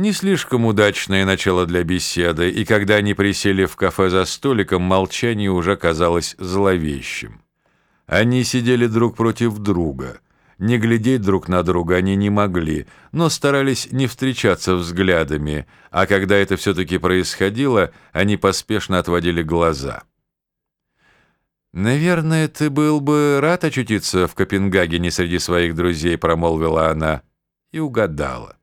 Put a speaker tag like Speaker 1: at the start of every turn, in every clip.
Speaker 1: Не слишком удачное начало для беседы, и когда они присели в кафе за столиком, молчание уже казалось зловещим. Они сидели друг против друга. Не глядеть друг на друга они не могли, но старались не встречаться взглядами, а когда это все-таки происходило, они поспешно отводили глаза. «Наверное, ты был бы рад очутиться в Копенгагене среди своих друзей», — промолвила она, и угадала.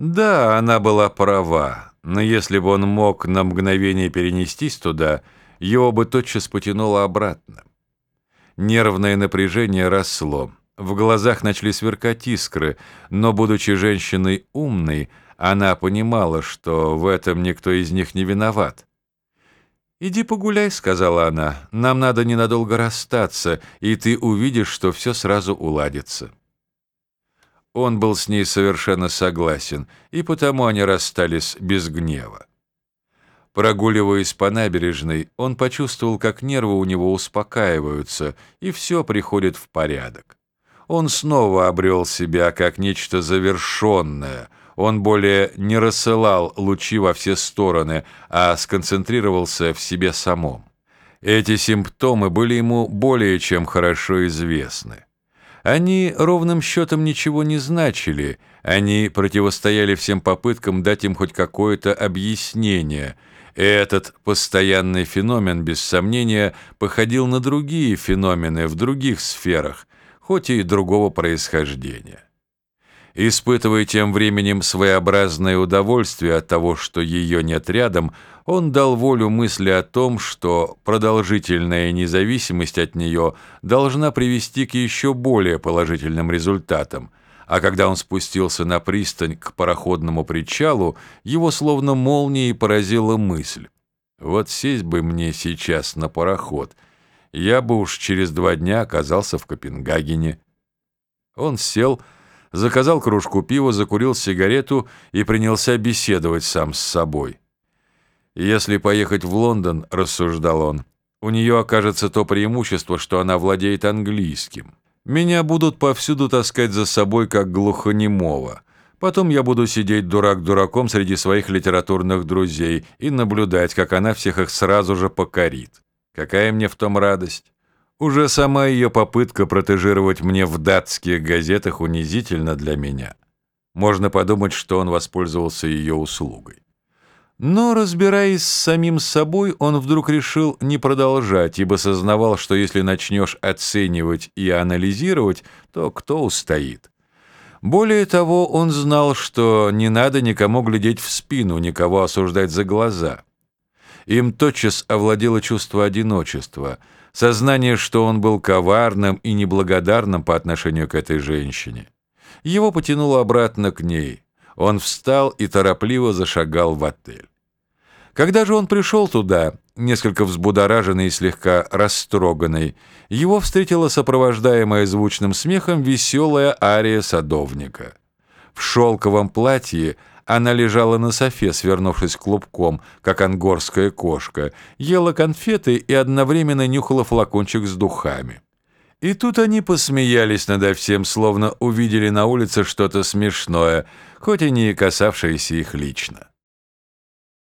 Speaker 1: Да, она была права, но если бы он мог на мгновение перенестись туда, его бы тотчас потянуло обратно. Нервное напряжение росло. В глазах начали сверкать искры, но, будучи женщиной умной, она понимала, что в этом никто из них не виноват. «Иди погуляй», — сказала она, — «нам надо ненадолго расстаться, и ты увидишь, что все сразу уладится». Он был с ней совершенно согласен, и потому они расстались без гнева. Прогуливаясь по набережной, он почувствовал, как нервы у него успокаиваются, и все приходит в порядок. Он снова обрел себя как нечто завершенное. Он более не рассылал лучи во все стороны, а сконцентрировался в себе самом. Эти симптомы были ему более чем хорошо известны. Они ровным счетом ничего не значили, они противостояли всем попыткам дать им хоть какое-то объяснение. Этот постоянный феномен, без сомнения, походил на другие феномены в других сферах, хоть и другого происхождения. Испытывая тем временем своеобразное удовольствие от того, что ее нет рядом, он дал волю мысли о том, что продолжительная независимость от нее должна привести к еще более положительным результатам, а когда он спустился на пристань к пароходному причалу, его словно молнией поразила мысль. «Вот сесть бы мне сейчас на пароход, я бы уж через два дня оказался в Копенгагене». Он сел, заказал кружку пива, закурил сигарету и принялся беседовать сам с собой. «Если поехать в Лондон, — рассуждал он, — у нее окажется то преимущество, что она владеет английским. Меня будут повсюду таскать за собой, как глухонемого. Потом я буду сидеть дурак дураком среди своих литературных друзей и наблюдать, как она всех их сразу же покорит. Какая мне в том радость? Уже сама ее попытка протежировать мне в датских газетах унизительна для меня. Можно подумать, что он воспользовался ее услугой. Но, разбираясь с самим собой, он вдруг решил не продолжать, ибо сознавал, что если начнешь оценивать и анализировать, то кто устоит? Более того, он знал, что не надо никому глядеть в спину, никого осуждать за глаза. Им тотчас овладело чувство одиночества, сознание, что он был коварным и неблагодарным по отношению к этой женщине. Его потянуло обратно к ней. Он встал и торопливо зашагал в отель. Когда же он пришел туда, несколько взбудораженный и слегка растроганный, его встретила сопровождаемая звучным смехом веселая ария садовника. В шелковом платье она лежала на софе, свернувшись клубком, как ангорская кошка, ела конфеты и одновременно нюхала флакончик с духами. И тут они посмеялись надо всем, словно увидели на улице что-то смешное, хоть и не касавшееся их лично.